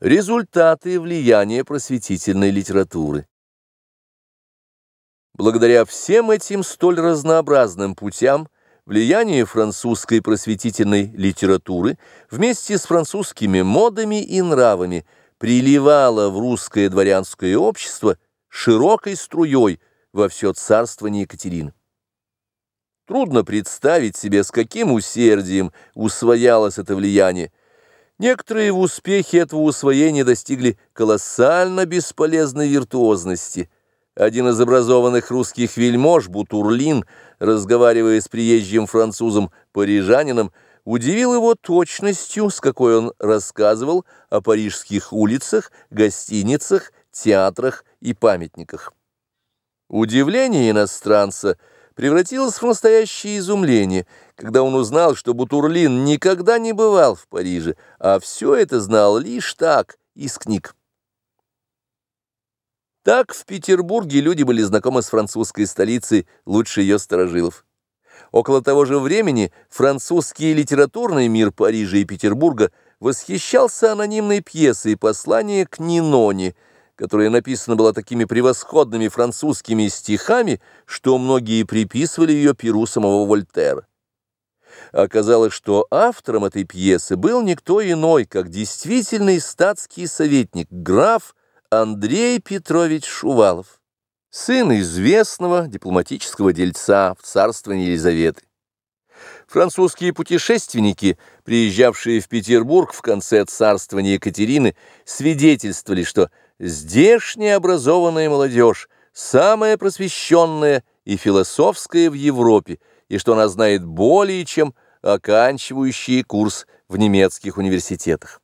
Результаты влияния просветительной литературы. Благодаря всем этим столь разнообразным путям влияние французской просветительной литературы вместе с французскими модами и нравами приливало в русское дворянское общество широкой струей во все царствование Екатерины. Трудно представить себе, с каким усердием усвоялось это влияние. Некоторые в успехе этого усвоения достигли колоссально бесполезной виртуозности. Один из образованных русских вельмож, Бутурлин, разговаривая с приезжим французом-парижанином, удивил его точностью, с какой он рассказывал о парижских улицах, гостиницах, театрах и памятниках. Удивление иностранца – превратилось в настоящее изумление, когда он узнал, что Бутурлин никогда не бывал в Париже, а все это знал лишь так, из книг. Так в Петербурге люди были знакомы с французской столицей лучше ее сторожилов. Около того же времени французский литературный мир Парижа и Петербурга восхищался анонимной пьесой «Послание к Ниноне», которая написана была такими превосходными французскими стихами, что многие приписывали ее перу самого Вольтера. Оказалось, что автором этой пьесы был никто иной, как действительный статский советник, граф Андрей Петрович Шувалов, сын известного дипломатического дельца в царствовании Елизаветы. Французские путешественники, приезжавшие в Петербург в конце царствования Екатерины, свидетельствовали, что здешняя образованная молодежь самая просвещенная и философская в Европе, и что она знает более, чем оканчивающие курс в немецких университетах.